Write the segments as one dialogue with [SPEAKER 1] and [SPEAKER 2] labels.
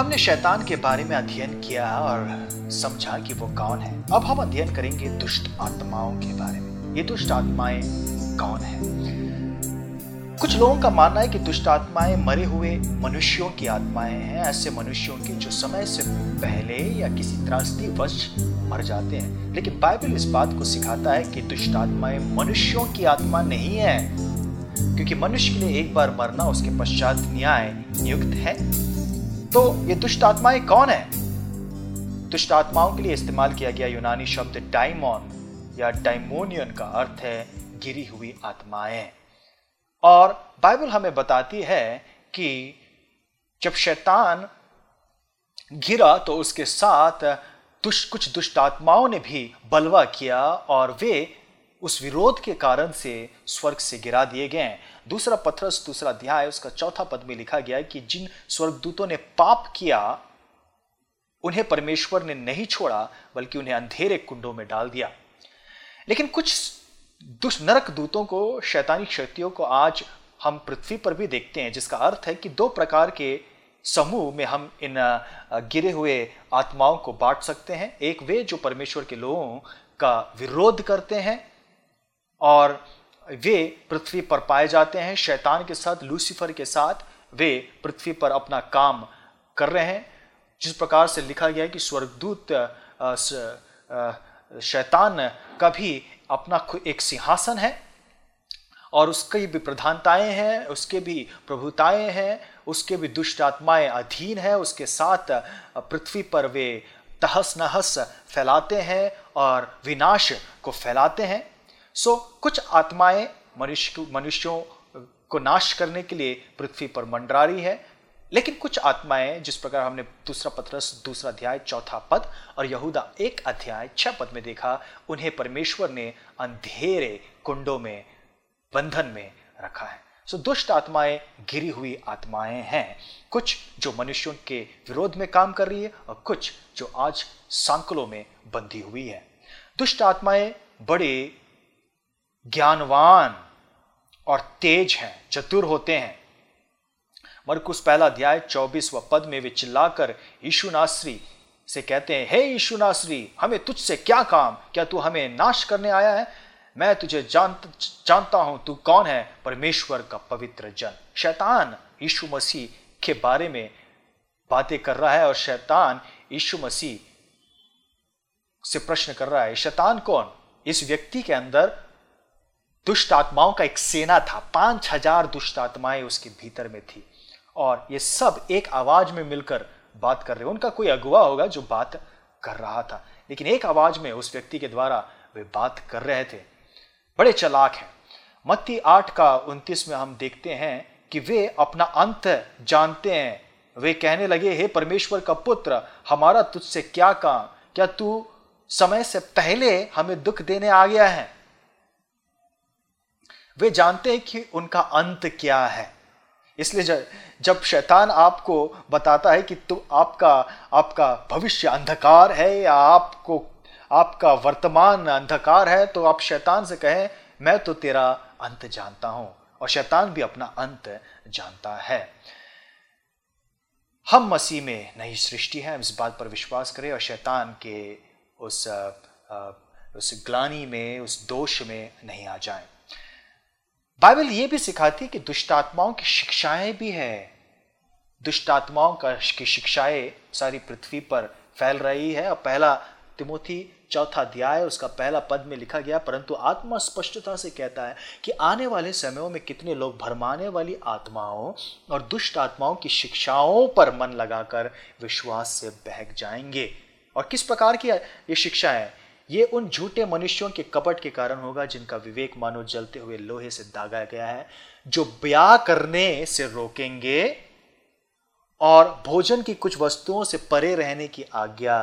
[SPEAKER 1] हमने शैतान के बारे में अध्ययन किया और समझा कि वो कौन है। अब हम अध्ययन करेंगे दुष्ट आत्माओं के बारे में। ये दुष्ट आत्माएँ कौन है? कुछ लोगों का मानना है कि दुष्ट आत्माएँ मरे हुए मनुष्यों की आत्माएँ हैं। ऐसे मनुष्यों के जो समय से पहले या किसी त्रासदी वश मर जाते हैं। लेकिन बाइबल इस बात को सिखाता है कि दुष्ट आत्माएँ मनुष्यों की आत्मा नहीं है। क्योंकि मनुष्य के लिए एक बार मरना उसके पश्चात न्याय नियुक्त है। तो ये दुष्ट आत्माएँ कौन है? दुष्ट आत्माओं के लिए इस्तेमाल किया गया यूनानी शब्द डायमोन या डायमोनियन का अर्थ है गिरी हुई आत्माएँ। और बाइबल हमें बताती है कि जब शैतान गिरा तो उसके साथ दुष्ट, कुछ दुष्ट आत्माओं ने भी बलवा किया और वे उस विरोध के कारण से स्वर्ग से गिरा दिए गए दूसरा पथरस दूसरा अध्याय, उसका चौथा पद में लिखा गया है कि जिन स्वर्गदूतों ने पाप किया, उन्हें परमेश्वर ने नहीं छोड़ा, बल्कि उन्हें अंधेरे कुंडों में डाल दिया। लेकिन कुछ दुष्ट नरक दूतों को, शैतानी शक्तियों को आज हम पृथ्वी पर भी देखते हैं, जिसका अर्थ है कि दो प्रकार के समूह में हम इन गिरे हुए आत्माओं को बांट सकते हैं। एक वे जो परमेश्वर के लोगों का विरोध करते हैं और वे पृथ्वी पर पाए जाते हैं, शैतान के साथ, लूसीफर के साथ, वे पृथ्वी पर अपना काम कर रहे हैं। जिस प्रकार से लिखा गया है कि स्वर्गदूत शैतान का भी अपना एक सिंहासन है और उसकी भी प्रधानताएँ हैं, उसके भी प्रभुताएँ हैं, उसके भी दुष्ट आत्माएँ अधीन है, उसके साथ पृथ्वी पर वे तहस नहस फैलाते हैं और विनाश को फैलाते हैं। सो कुछ आत्माएँ मनुष्य मनुष्यों को नाश करने के लिए पृथ्वी पर मंडरा रही है, लेकिन कुछ आत्माएँ जिस प्रकार हमने दूसरा पत्रस, दूसरा अध्याय, चौथा पद और यहूदा एक अध्याय, छह पद में देखा, उन्हें परमेश्वर ने अंधेरे कुंडों में, बंधन में रखा है। सो दुष्ट आत्माएँ गिरी हुई आत्माएँ हैं। कुछ जो मनुष्यों के विरोध में काम कर रही है और कुछ जो आज सांकलों में बंधी हुई है। दुष्ट आत्माएँ बड़े ज्ञानवान और तेज हैं, चतुर होते हैं। मरकुस पहला अध्याय चौबीस व पद में वे चिल्लाकर यीशु नासरी से कहते हैं, हे यीशु नासरी, हमें तुझसे क्या काम? क्या तू हमें नाश करने आया है? मैं तुझे जान जानता हूँ, तू कौन है? परमेश्वर का पवित्र जन। शैतान यीशु मसीह के बारे में बातें कर रहा है और शैतान यीशु मसीह से प्रश्न कर रहा है, शैतान कौन? इस व्यक्ति के अंदर दुष्ट आत्माओं का एक सेना था। पाँच हज़ार दुष्ट आत्माएँ उसके भीतर में थी। और ये सब एक आवाज़ में मिलकर बात कर रहे उनका कोई अगुआ होगा जो बात कर रहा था। लेकिन एक आवाज़ में उस व्यक्ति के द्वारा वे बात कर रहे थे। बड़े चलाक हैं। मत्ती आठ का उन्तीस में हम देखते हैं कि वे अपना अंत जानते हैं। वे कहने लगे, हे परमेश्वर का पुत्र, हमारा तुझसे क्या काम? क्या तू समय से पहले हमें दुख देने आ गया है? वे जानते हैं कि उनका अंत क्या है। इसलिए जब शैतान आपको बताता है कि तुम आपका आपका भविष्य अंधकार है या आपको, आपका वर्तमान अंधकार है तो आप शैतान से कहें, मैं तो तेरा अंत जानता हूँ। और शैतान भी अपना अंत जानता है। हम मसीह में नई सृष्टि है इस बात पर विश्वास करें, और शैतान के उस उस ग्लानी में, उस दोष में नहीं आ जाएँ। बाइबल ये भी सिखाती है कि दुष्टात्माओं की शिक्षाएँ भी है। दुष्टात्माओं का की शिक्षाएँ सारी पृथ्वी पर फैल रही है। और पहला तिमोथी चौथा अध्याय, उसका पहला पद में लिखा गया, परंतु आत्मा स्पष्टता से कहता है कि आने वाले समयों में कितने लोग भरमाने वाली आत्माओं और दुष्ट आत्माओं की शिक्षाओं पर मन लगाकर विश्वास से बहक जाएँगे। और किस प्रकार की ये शिक्षा है ये उन झूठे मनुष्यों के कपट के कारण होगा जिनका विवेक मानो जलते हुए लोहे से दागा गया है, जो ब्याह करने से रोकेंगे और भोजन की कुछ वस्तुओं से परे रहने की आज्ञा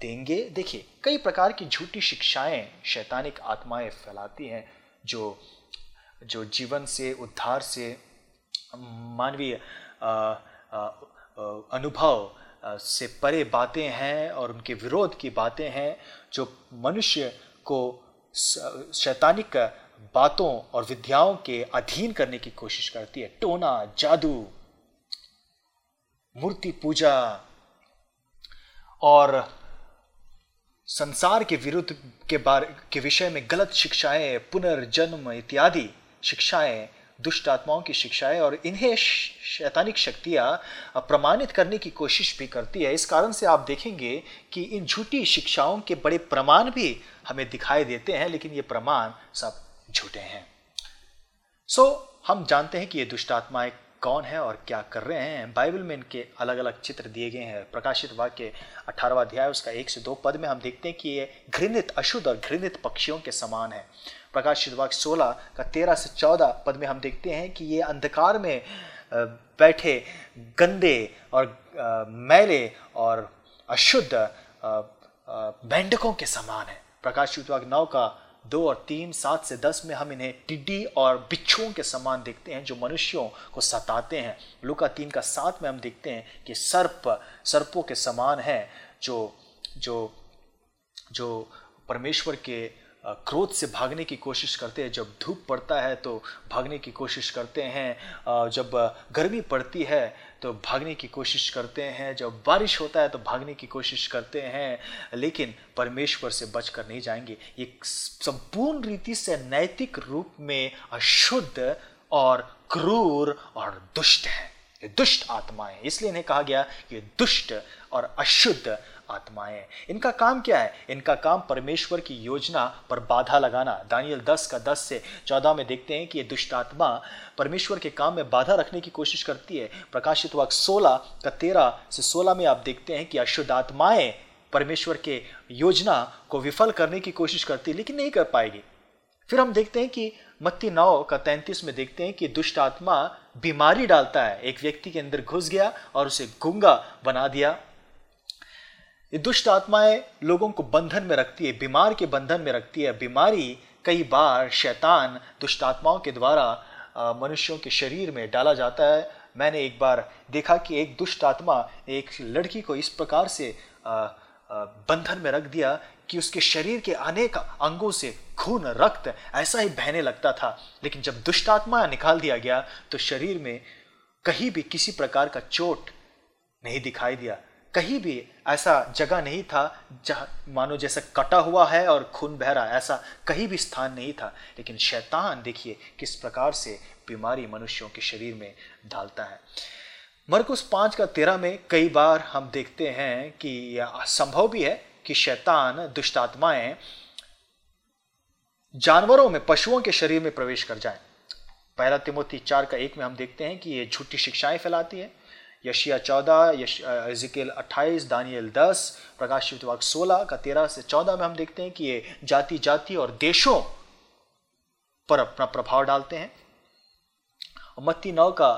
[SPEAKER 1] देंगे। देखिए, कई प्रकार की झूठी शिक्षाएँ शैतानिक आत्माएँ फैलाती हैं, जो जो जीवन से, उद्धार से, मानवीय अनुभव से परे बातें हैं और उनके विरोध की बातें हैं, जो मनुष्य को शैतानिक बातों और विद्याओं के अधीन करने की कोशिश करती है। टोना, जादू, मूर्ति पूजा और संसार के विरुद्ध के बारे, के विषय में गलत शिक्षाएँ, पुनर्जन्म इत्यादि शिक्षाएँ दुष्ट आत्माओं की शिक्षाएँ और इन्हें शैतानिक शक्तियाँ प्रमाणित करने की कोशिश भी करती है। इस कारण से आप देखेंगे कि इन झूठी शिक्षाओं के बड़े प्रमाण भी हमें दिखाई देते हैं लेकिन ये प्रमाण सब झूठे हैं। सो so, हम जानते हैं कि ये दुष्ट आत्माएँ कौन है और क्या कर रहे हैं? बाइबल में इनके अलग अलग चित्र दिए गए हैं। प्रकाशित वाक्य अठारहवा अध्याय, उसका एक से दो पद में हम देखते हैं कि ये घृणित, अशुद्ध और घृणित पक्षियों के समान है। प्रकाशित वाक्य सोलह का तेरह से चौदह पद में हम देखते हैं कि ये अंधकार में बैठे गंदे और मैले और अशुद्ध बैंडकों के समान है। प्रकाशित वाक्य नौ का दो और तीन, सात से दस में हम इन्हें टिड्डी और बिच्छुओं के समान देखते हैं, जो मनुष्यों को सताते हैं। लुका तीन का सात में हम देखते हैं कि सर्प, सर्पों के समान है, जो जो जो परमेश्वर के क्रोध से भागने की कोशिश करते हैं। जब धूप पड़ता है तो भागने की कोशिश करते हैं। जब गर्मी पड़ती है तो भागने की कोशिश करते हैं। जब बारिश होता है तो भागने की कोशिश करते हैं। लेकिन परमेश्वर से बचकर नहीं जाएँगे। ये संपूर्ण रीति से नैतिक रूप में अशुद्ध और क्रूर और दुष्ट है। दुष्ट आत्माएँ इसलिए इन्हें कहा गया कि दुष्ट और अशुद्ध आत्माएँ इनका काम क्या है? इनका काम परमेश्वर की योजना पर बाधा लगाना। दानियल 10 का 10 से 14 में देखते हैं कि ये दुष्ट आत्मा परमेश्वर के काम में बाधा रखने की कोशिश करती है। प्रकाशित वाक 16 का 13 से 16 में आप देखते हैं कि अशुद्ध आत्माएँ परमेश्वर के योजना को विफल करने की कोशिश करती है, लेकिन नहीं कर पाएगी। फिर हम देखते हैं कि मत्ती नौ का तैंतीस में देखते हैं कि दुष्ट आत्मा बीमारी डालता है। एक व्यक्ति के अंदर घुस गया और उसे गुंगा बना दिया। ये दुष्ट आत्माएँ लोगों को बंधन में रखती है, बीमार के बंधन में रखती है। बीमारी कई बार शैतान दुष्ट आत्माओं के द्वारा मनुष्यों के शरीर में डाला जाता है। मैंने एक बार देखा कि एक दुष्ट आत्मा एक लड़की को इस प्रकार से बंधन में रख दिया कि उसके शरीर के अनेक अंगों से खून, रक्त ऐसा ही बहने लगता था। लेकिन जब दुष्ट आत्मा निकाल दिया गया तो शरीर में कहीं भी किसी प्रकार का चोट नहीं दिखाई दिया। कहीं भी ऐसा जगह नहीं था जहाँ, मानो जैसे कटा हुआ है और खून बह रहा है, ऐसा कहीं भी स्थान नहीं था। लेकिन शैतान, देखिए, किस प्रकार से बीमारी मनुष्यों के शरीर में डालता है। मरकुस पाँच का तेरह में कई बार हम देखते हैं कि यह संभव भी है कि शैतान दुष्टात्माएँ जानवरों में, पशुओं के शरीर में प्रवेश कर जाए। पहला तिमोती चार का एक में हम देखते हैं कि ये झूठी शिक्षाएँ फैलाती है। यशिया चौदह, यश इजिकेल अट्ठाईस, दानियल दस, प्रकाश वाक सोलह का तेरह से चौदह में हम देखते हैं कि ये जाति जाति और देशों पर अपना प्रभाव डालते हैं। मत्ती नौ का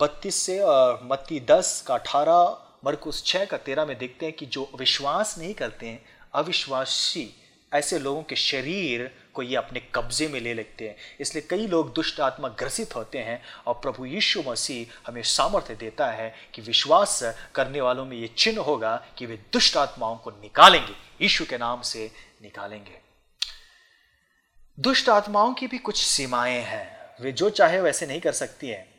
[SPEAKER 1] बत्तीस से और मत्ती दस का अठारह, मरकुस छः का तेरह में देखते हैं कि जो विश्वास नहीं करते हैं, अविश्वासी ऐसे लोगों के शरीर को ये अपने कब्जे में ले लेते हैं। इसलिए कई लोग दुष्ट आत्मा ग्रसित होते हैं और प्रभु यीशु मसीह हमें सामर्थ्य देता है कि विश्वास करने वालों में ये चिन्ह होगा कि वे दुष्ट आत्माओं को निकालेंगे, यीशु के नाम से निकालेंगे। दुष्ट आत्माओं की भी कुछ सीमाएँ हैं। वे जो चाहे वैसे नहीं कर सकती हैं।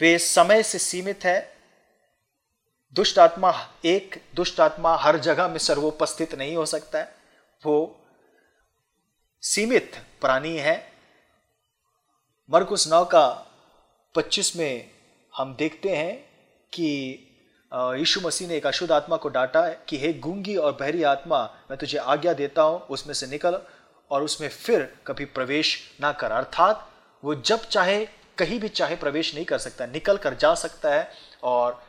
[SPEAKER 1] वे समय से सीमित है दुष्ट आत्मा, एक दुष्ट आत्मा हर जगह में सर्वोपस्थित नहीं हो सकता है। वो सीमित प्राणी है। मरकुस नौ का पच्चीस में हम देखते हैं कि यीशु मसीह ने एक अशुद्ध आत्मा को डांटा कि, हे गूँगी और बहरी आत्मा, मैं तुझे आज्ञा देता हूँ, उसमें से निकल और उसमें फिर कभी प्रवेश ना कर। अर्थात वो जब चाहे, कहीं भी चाहे प्रवेश नहीं कर सकता, निकल कर जा सकता है और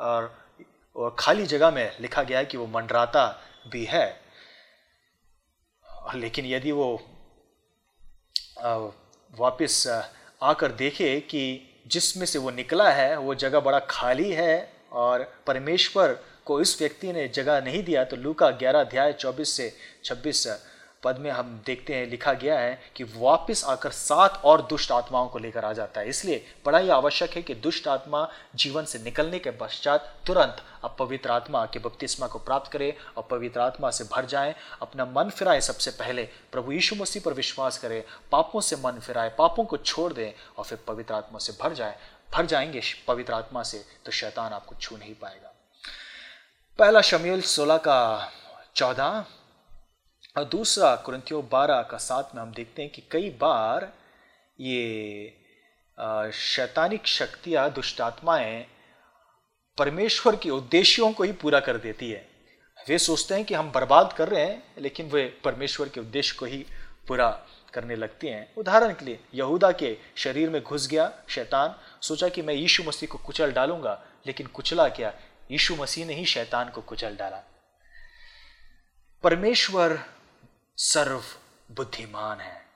[SPEAKER 1] और और खाली जगह में लिखा गया है कि वो मंडराता भी है। लेकिन यदि वो वापस आकर देखे कि जिसमें से वो निकला है, वो जगह बड़ा खाली है और परमेश्वर को इस व्यक्ति ने जगह नहीं दिया तो लू का ग्यारह अध्याय चौबीस से छब्बीस पद में हम देखते हैं, लिखा गया है कि वापस आकर सात और दुष्ट आत्माओं को लेकर आ जाता है। इसलिए बड़ा ही आवश्यक है कि दुष्ट आत्मा जीवन से निकलने के पश्चात तुरंत अब पवित्र आत्मा के बपतिस्मा को प्राप्त करे और पवित्र आत्मा से भर जाए, अपना मन फिराए सबसे पहले, प्रभु यीशु मसीह पर विश्वास करे, पापों से मन फिराए, पापों को छोड़ दें और फिर पवित्र आत्मा से भर जाए। भर जाएँगे पवित्र आत्मा से तो शैतान आपको छू नहीं पाएगा। पहला शम्यूल सोलह का चौदह और दूसरा कुरंतियों बारह का साथ में हम देखते हैं कि कई बार ये शैतानिक शक्तियाँ दुष्टात्माएँ परमेश्वर के उद्देश्यों को ही पूरा कर देती है। वे सोचते हैं कि हम बर्बाद कर रहे हैं, लेकिन वे परमेश्वर के उद्देश्य को ही पूरा करने लगती हैं। उदाहरण के लिए, यहूदा के शरीर में घुस गया शैतान, सोचा कि मैं यीशु मसीह को कुचल डालूँगा, लेकिन कुचला क्या? यीशु मसीह ने ही शैतान को कुचल डाला। परमेश्वर सर्व बुद्धिमान है।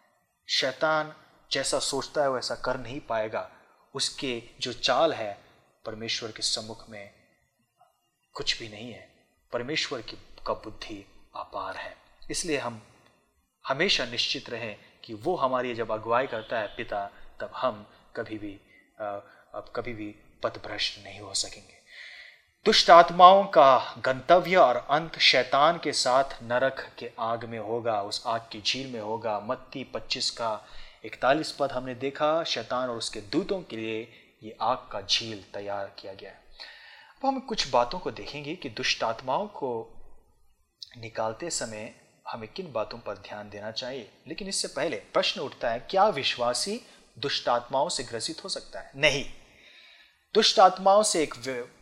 [SPEAKER 1] शैतान जैसा सोचता है, वैसा कर नहीं पाएगा। उसके जो चाल है, परमेश्वर के सम्मुख में कुछ भी नहीं है। परमेश्वर की, का बुद्धि अपार है। इसलिए हम हमेशा निश्चित रहें कि वो हमारी जब अगुवाई करता है पिता, तब हम कभी भी अब कभी भी पथभ्रष्ट नहीं हो सकेंगे। दुष्ट आत्माओं का गंतव्य और अंत शैतान के साथ नरक के आग में होगा, उस आग की झील में होगा। मत्ती 25 का इकतालीस पद हमने देखा, शैतान और उसके दूतों के लिए ये आग का झील तैयार किया गया अब हम कुछ बातों को देखेंगे कि दुष्ट आत्माओं को निकालते समय हमें किन बातों पर ध्यान देना चाहिए। लेकिन इससे पहले प्रश्न उठता है, क्या विश्वासी दुष्ट आत्माओं से ग्रसित हो सकता है? नहीं। दुष्ट आत्माओं से एक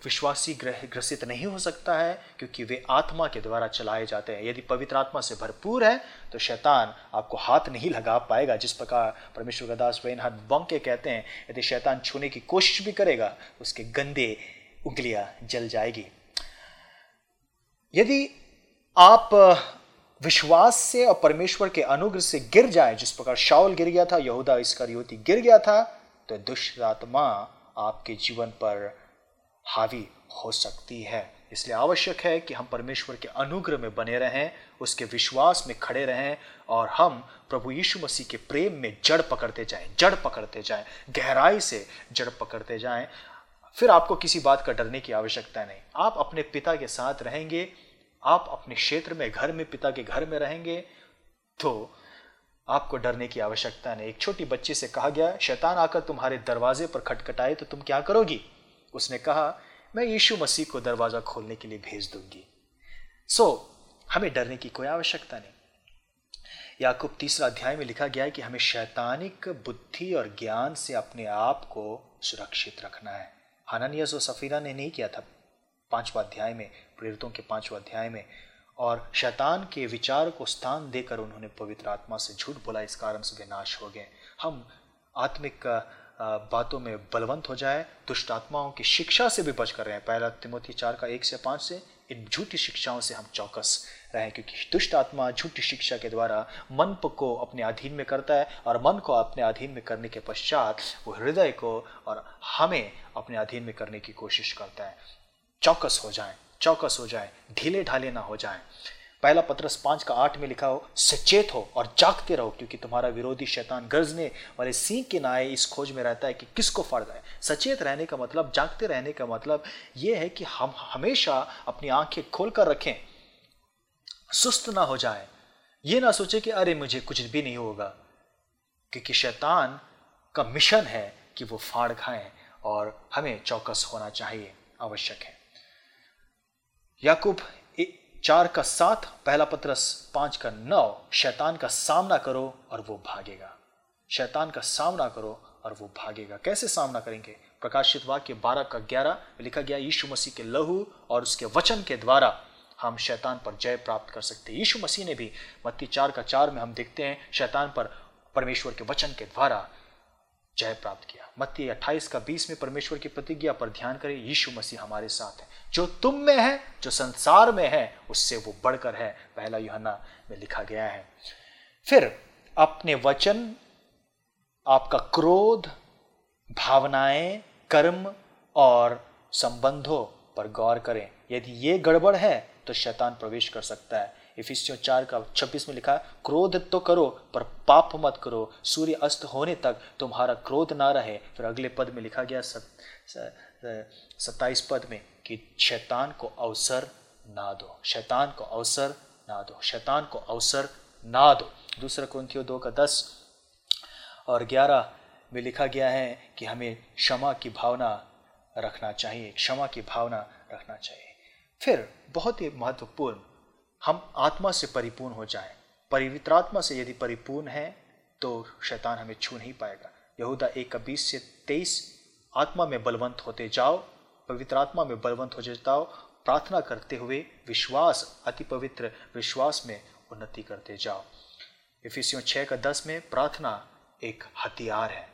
[SPEAKER 1] विश्वासी ग्रह, ग्रसित नहीं हो सकता है, क्योंकि वे आत्मा के द्वारा चलाए जाते हैं। यदि पवित्र आत्मा से भरपूर है तो शैतान आपको हाथ नहीं लगा पाएगा। जिस प्रकार परमेश्वर का दास वैन हाथ बंक कहते हैं, यदि शैतान छूने की कोशिश भी करेगा, उसके गंदे उंगलियाँ जल जाएगी। यदि आप विश्वास से और परमेश्वर के अनुग्रह से गिर जाए, जिस प्रकार शाउल गिर गया था, यहूदा इसका गिर गया था तो दुष्ट आत्मा आपके जीवन पर हावी हो सकती है। इसलिए आवश्यक है कि हम परमेश्वर के अनुग्रह में बने रहें, उसके विश्वास में खड़े रहें और हम प्रभु यीशु मसीह के प्रेम में जड़ पकड़ते जाएँ, जड़ पकड़ते जाएँ, गहराई से जड़ पकड़ते जाएँ। फिर आपको किसी बात का डरने की आवश्यकता नहीं। आप अपने पिता के साथ रहेंगे, आप अपने क्षेत्र में, घर में, पिता के घर में रहेंगे तो आपको डरने की आवश्यकता नहीं। एक छोटी बच्ची से कहा गया शैतान आकर तुम्हारे दरवाजे पर खटखटाए तो तुम क्या करोगी? उसने कहा मैं यीशु मसीह को दरवाज़ा खोलने के लिए भेज दूँगी। सो so, हमें डरने की कोई आवश्यकता नहीं। याकूब तीसरा अध्याय में लिखा गया है कि हमें शैतानिक बुद्धि और ज्ञान से अपने आप को सुरक्षित रखना है। हानानियस और सफीरा ने नहीं किया था। पांचवा अध्याय में प्रेरितों के पांचवा अध्याय में और शैतान के विचार को स्थान देकर उन्होंने पवित्र आत्मा से झूठ बोला, इस कारण से वे नाश हो गए। हम आत्मिक बातों में बलवंत हो जाए, दुष्ट आत्माओं की शिक्षा से भी बच कर रहे। हैं पहला तिमोती चार का एक से पाँच से इन झूठी शिक्षाओं से हम चौकस रहे, क्योंकि दुष्ट आत्मा झूठी शिक्षा के द्वारा मन को अपने अधीन में करता है और मन को अपने अधीन में करने के पश्चात वो हृदय को और हमें अपने अधीन में करने की कोशिश करता है। चौकस हो जाए। चौकस हो जाए, ढीले ढाले ना हो जाए। पहला पत्रस पाँच का आठ में लिखा हो, सचेत हो और जागते रहो, क्योंकि तुम्हारा विरोधी शैतान गरजने वाले सिंह के नाए इस खोज में रहता है कि किसको फड़ जाए। सचेत रहने का मतलब जागते रहने का मतलब यह है कि हम हमेशा अपनी आँखें खोल कर रखें। सुस्त ना हो जाए। ये ना सोचे कि अरे, मुझे कुछ भी नहीं होगा। क्योंकि शैतान का मिशन है कि वो फाड़ खाएँ और हमें चौकस होना चाहिए, आवश्यक है। याकूब चार का सात, पहला पत्रस पाँच का नौ। शैतान का सामना करो और वो भागेगा। शैतान का सामना करो और वो भागेगा। कैसे सामना करेंगे? प्रकाशित वाक्य बारह का ग्यारह लिखा गया, यीशु मसीह के लहू और उसके वचन के द्वारा हम शैतान पर जय प्राप्त कर सकते यीशु मसीह ने भी मत्ती चार का चार में हम देखते हैं, शैतान पर परमेश्वर के वचन के द्वारा जय प्राप्त किया। मत्ती अट्ठाईस का बीस में परमेश्वर की प्रतिज्ञा पर ध्यान करें, यीशु मसीह हमारे साथ है। जो तुम में है, जो संसार में है, उससे वो बढ़कर है, पहला युहना में लिखा गया है। फिर अपने वचन, आपका क्रोध, भावनाएँ, कर्म और संबंधों पर गौर करें। यदि ये गड़बड़ है तो शैतान प्रवेश कर सकता है। इफिसियों चार का छब्बीस में लिखा है क्रोध तो करो, पर पाप मत करो। सूर्य अस्त होने तक तुम्हारा क्रोध ना रहे। फिर अगले पद में लिखा गया सत्ताईस पद में कि शैतान को अवसर ना दो। शैतान को अवसर ना दो। शैतान को अवसर ना दो। दूसरा कुंथियो दो का दस और ग्यारह में लिखा गया है कि हमें क्षमा की भावना रखना चाहिए। क्षमा की भावना रखना चाहिए। फिर बहुत ही महत्वपूर्ण, हम आत्मा से परिपूर्ण हो जाएँ। पवित्र आत्मा से यदि परिपूर्ण है तो शैतान हमें छू नहीं पाएगा। यहूदा एक बीस से तेईस, आत्मा में बलवंत होते जाओ पवित्र आत्मा में बलवंत हो जाओ प्रार्थना करते हुए विश्वास, अति पवित्र विश्वास में उन्नति करते जाओ। इफिसियों छः का दस में प्रार्थना एक हथियार है,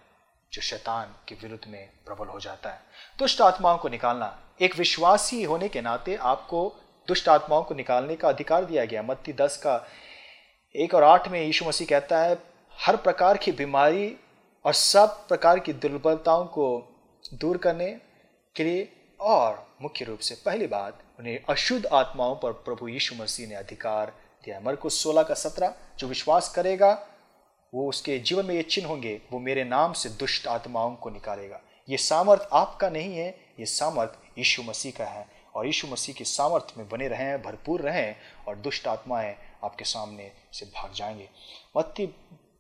[SPEAKER 1] जो शैतान के विरुद्ध में प्रबल हो जाता है। दुष्ट आत्माओं को निकालना, एक विश्वासी होने के नाते आपको दुष्ट आत्माओं को निकालने का अधिकार दिया गया। मत्ती दस का एक और आठ में यीशु मसीह कहता है, हर प्रकार की बीमारी और सब प्रकार की दुर्बलताओं को दूर करने के लिए और मुख्य रूप से पहली बात, उन्हें अशुद्ध आत्माओं पर प्रभु यीशु मसीह ने अधिकार दिया। मरकुस सोलह का सत्रह, जो विश्वास करेगा, वो उसके जीवन में ये चिन्ह होंगे, वो मेरे नाम से दुष्ट आत्माओं को निकालेगा। ये सामर्थ आपका नहीं है, ये सामर्थ यीशु मसीह का है। और यीशु मसीह के सामर्थ्य में बने रहें, भरपूर रहें, और दुष्ट आत्माएँ आपके सामने से भाग जाएँगे। मत्ती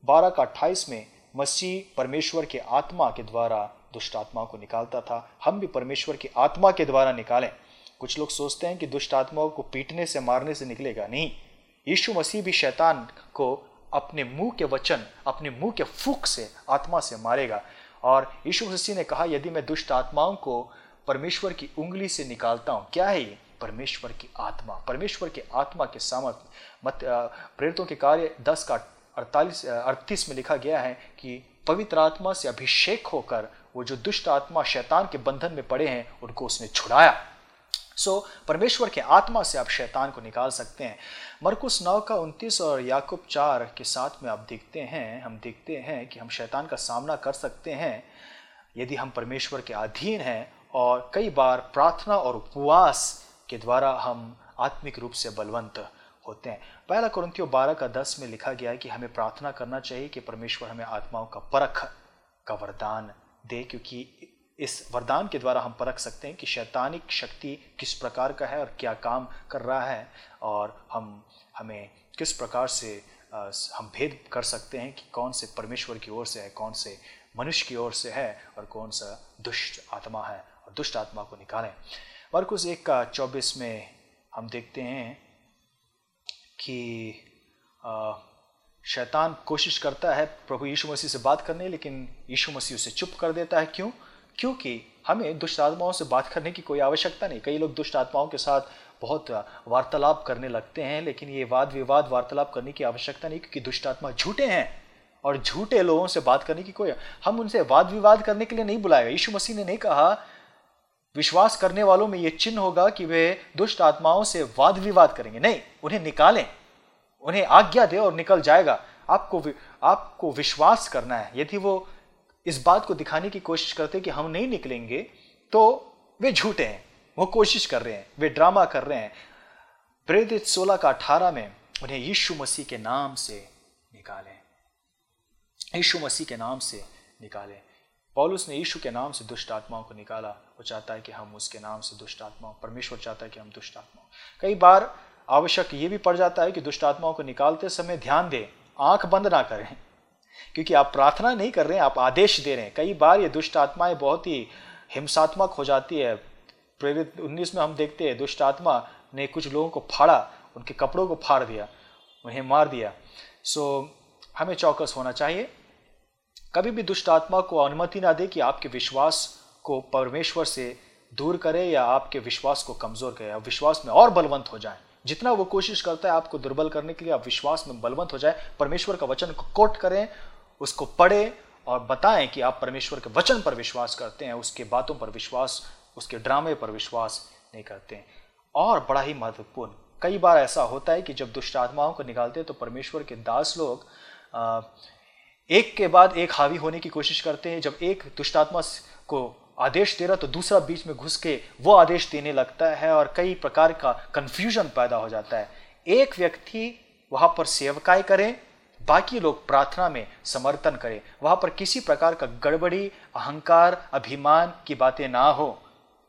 [SPEAKER 1] बारह का अट्ठाईस में मसीह परमेश्वर के आत्मा के द्वारा दुष्ट आत्माओं को निकालता था। हम भी परमेश्वर की आत्मा के द्वारा निकालें। कुछ लोग सोचते हैं कि दुष्ट आत्माओं को पीटने से, मारने से निकलेगा। नहीं। यीशु मसीह भी शैतान को अपने मुँह के वचन, अपने मुँह के फूक से, आत्मा से मारेगा। और यीशु मसीह ने कहा, यदि मैं दुष्ट आत्माओं को परमेश्वर की उंगली से निकालता हूँ, क्या है ये? परमेश्वर की आत्मा। परमेश्वर की आत्मा के सामर्थ्य मत प्रेरितों के कार्य दस का अड़तालीस अड़तीस में लिखा गया है कि पवित्र आत्मा से अभिषेक होकर वो जो दुष्ट आत्मा शैतान के बंधन में पड़े हैं उनको उसने छुड़ाया। सो so, परमेश्वर के आत्मा से आप शैतान को निकाल सकते हैं। मरकुस नौ का उनतीस और याकूब चार के साथ में आप देखते हैं हम देखते हैं कि हम शैतान का सामना कर सकते हैं यदि हम परमेश्वर के अधीन हैं और कई बार प्रार्थना और उपवास के द्वारा हम आत्मिक रूप से बलवंत होते हैं। पहला कुरंतियों बारह का दस में लिखा गया है कि हमें प्रार्थना करना चाहिए कि परमेश्वर हमें आत्माओं का परख का वरदान दे, क्योंकि इस वरदान के द्वारा हम परख सकते हैं कि शैतानिक शक्ति किस प्रकार का है और क्या काम कर रहा है और हम, हमें किस प्रकार से हम भेद कर सकते हैं कि कौन से परमेश्वर की ओर से है, कौन से मनुष्य की ओर से है और कौन सा दुष्ट आत्मा है और दुष्ट आत्मा को निकालें। मरकुस एक का चौबीस में हम देखते हैं कि शैतान कोशिश करता है प्रभु यीशु मसीह से बात करने, लेकिन यीशु मसीह उसे चुप कर देता है। क्यों? क्योंकि हमें दुष्ट आत्माओं से बात करने की कोई आवश्यकता नहीं। कई लोग दुष्ट आत्माओं के साथ बहुत वार्तालाप करने लगते हैं, लेकिन ये वाद विवाद वार्तालाप करने की आवश्यकता नहीं, क्योंकि दुष्ट आत्मा झूठे हैं। और झूठे लोगों से बात करने की कोई, हम उनसे वाद विवाद करने के लिए नहीं बुलाएगा। यीशु मसीह ने नहीं कहा, विश्वास करने वालों में यह चिन्ह होगा कि वे दुष्ट आत्माओं से वाद विवाद करेंगे। नहीं, उन्हें निकालें। उन्हें आज्ञा दे और निकल जाएगा। आपको आपको विश्वास करना है। यदि वो इस बात को दिखाने की कोशिश करते कि हम नहीं निकलेंगे तो वे झूठे हैं। वो कोशिश कर रहे हैं। वे ड्रामा कर रहे हैं। प्रेरित सोलह का अठारह में उन्हें यीशु मसीह के नाम से निकालें। यीशु मसीह के नाम से निकालें। पॉलुस ने यीशु के नाम से दुष्ट आत्माओं को निकाला। वो चाहता है कि हम उसके नाम से दुष्ट आत्माओं परमेश्वर चाहता है कि हम दुष्ट आत्माओं। कई बार आवश्यक ये भी पड़ जाता है कि दुष्ट आत्माओं को निकालते समय ध्यान दें, आँख बंद ना करें। क्योंकि आप प्रार्थना नहीं कर रहे हैं, आप आदेश दे रहे हैं। कई बार ये दुष्ट आत्माएँ बहुत ही हिंसात्मक हो जाती है। प्रेरित उन्नीस में हम देखते हैं, दुष्ट आत्मा ने कुछ लोगों को फाड़ा, उनके कपड़ों को फाड़ दिया, उन्हें मार दिया। सो, हमें चौकस होना चाहिए। कभी भी दुष्ट आत्मा को अनुमति ना दे कि आपके विश्वास को परमेश्वर से दूर करे या आपके विश्वास को कमज़ोर करे। विश्वास में और बलवंत हो जाए। जितना वो कोशिश करता है आपको दुर्बल करने के लिए, आप विश्वास में बलवंत हो जाए, परमेश्वर का वचन को कोट करें, उसको पढ़े और बताएँ कि आप परमेश्वर के वचन पर विश्वास करते हैं, उसके बातों पर विश्वास, उसके ड्रामे पर विश्वास नहीं करते। और बड़ा ही महत्वपूर्ण, कई बार ऐसा होता है कि जब दुष्ट आत्माओं को निकालते हैं तो परमेश्वर के दास लोग एक के बाद एक हावी होने की कोशिश करते हैं। जब एक दुष्ट आत्मा को आदेश दे रहा तो दूसरा बीच में घुस के वो आदेश देने लगता है और कई प्रकार का कंफ्यूजन पैदा हो जाता है। एक व्यक्ति वहाँ पर सेवकाई करें, बाकी लोग प्रार्थना में समर्थन करें। वहाँ पर किसी प्रकार का गड़बड़ी, अहंकार, अभिमान की बातें ना हो,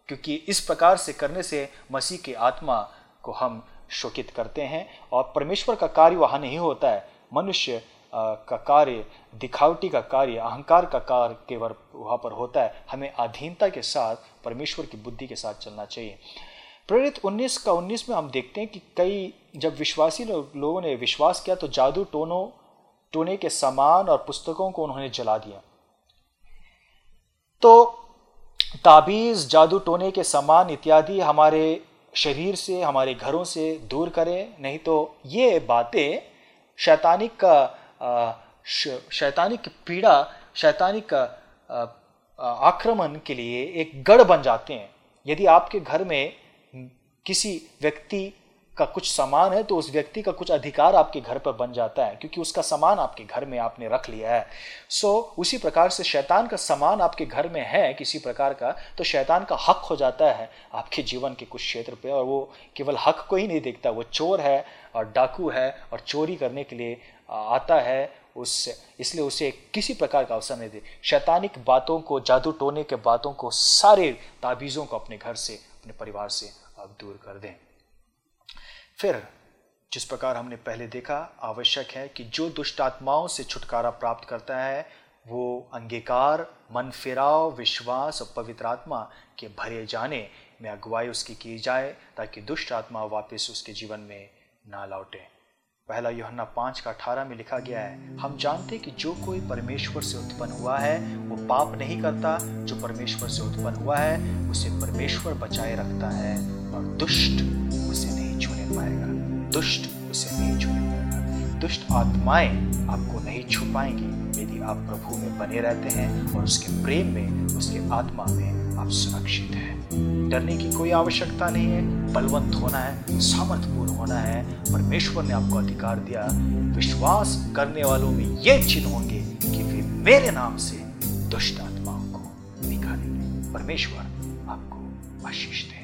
[SPEAKER 1] क्योंकि इस प्रकार से करने से मसीह की आत्मा को हम शोकित करते हैं और परमेश्वर का कार्य वहाँ नहीं होता है। मनुष्य का कार्य, दिखावटी का कार्य, अहंकार का कार्य केवल वहाँ पर होता है। हमें अधीनता के साथ, परमेश्वर की बुद्धि के साथ चलना चाहिए। प्रेरित 19 का 19 में हम देखते हैं कि कई, जब विश्वासी लोगों ने विश्वास किया तो जादू टोनों, टोने के सामान और पुस्तकों को उन्होंने जला दिया। तो ताबीज, जादू टोने के सामान इत्यादि हमारे शरीर से, हमारे घरों से दूर करें, नहीं तो ये बातें शैतानिक का शैतानिक पीड़ा शैतानिक आक्रमण के लिए एक गढ़ बन जाते हैं यदि आपके घर में किसी व्यक्ति का कुछ सामान है तो उस व्यक्ति का कुछ अधिकार आपके घर पर बन जाता है क्योंकि उसका सामान आपके घर में आपने रख लिया है सो so, उसी प्रकार से शैतान का सामान आपके घर में है किसी प्रकार का तो शैतान का हक हो जाता है आपके जीवन के कुछ क्षेत्र पे और वो केवल हक को ही नहीं देखता वो चोर है और डाकू है और चोरी करने के लिए आता है उससे इसलिए उसे किसी प्रकार का अवसर नहीं दे। शैतानिक बातों को, जादू टोने के बातों को सारे ताबीज़ों को अपने घर से, अपने परिवार से आप दूर कर दें। फिर, जिस प्रकार हमने पहले देखा, आवश्यक है कि जो दुष्ट आत्माओं से छुटकारा प्राप्त करता है, वो अंगीकार, मन फिराव, विश्वास और पवित्र आत्मा के भरे जाने में अगुवाई उसकी की जाए, ताकि दुष्ट आत्मा वापस उसके जीवन में ना लौटे। पहला योहन्ना पाँच का अठारह में लिखा गया है, हम जानते कि जो कोई परमेश्वर से उत्पन्न हुआ है, वो पाप नहीं करता। जो परमेश्वर से उत्पन्न हुआ है, उसे परमेश्वर बचाए रखता है और दुष्ट उसे नहीं छूने पाएगा। दुष्ट उसे नहीं छूने पाएगा। दुष्ट आत्माएँ आपको नहीं छू पाएँगी। यदि आप प्रभु में बने रहते हैं और उसके प्रेम में, उसके आत्मा में आप सुरक्षित हैं। डरने की कोई आवश्यकता नहीं है, बलवंत होना है, सामर्थ्यपूर्ण होना है, परमेश्वर ने आपको अधिकार दिया। विश्वास करने वालों में ये चिन्ह होंगे कि वे मेरे नाम से दुष्ट आत्माओं को निकालेंगे। परमेश्वर आपको आशीष दे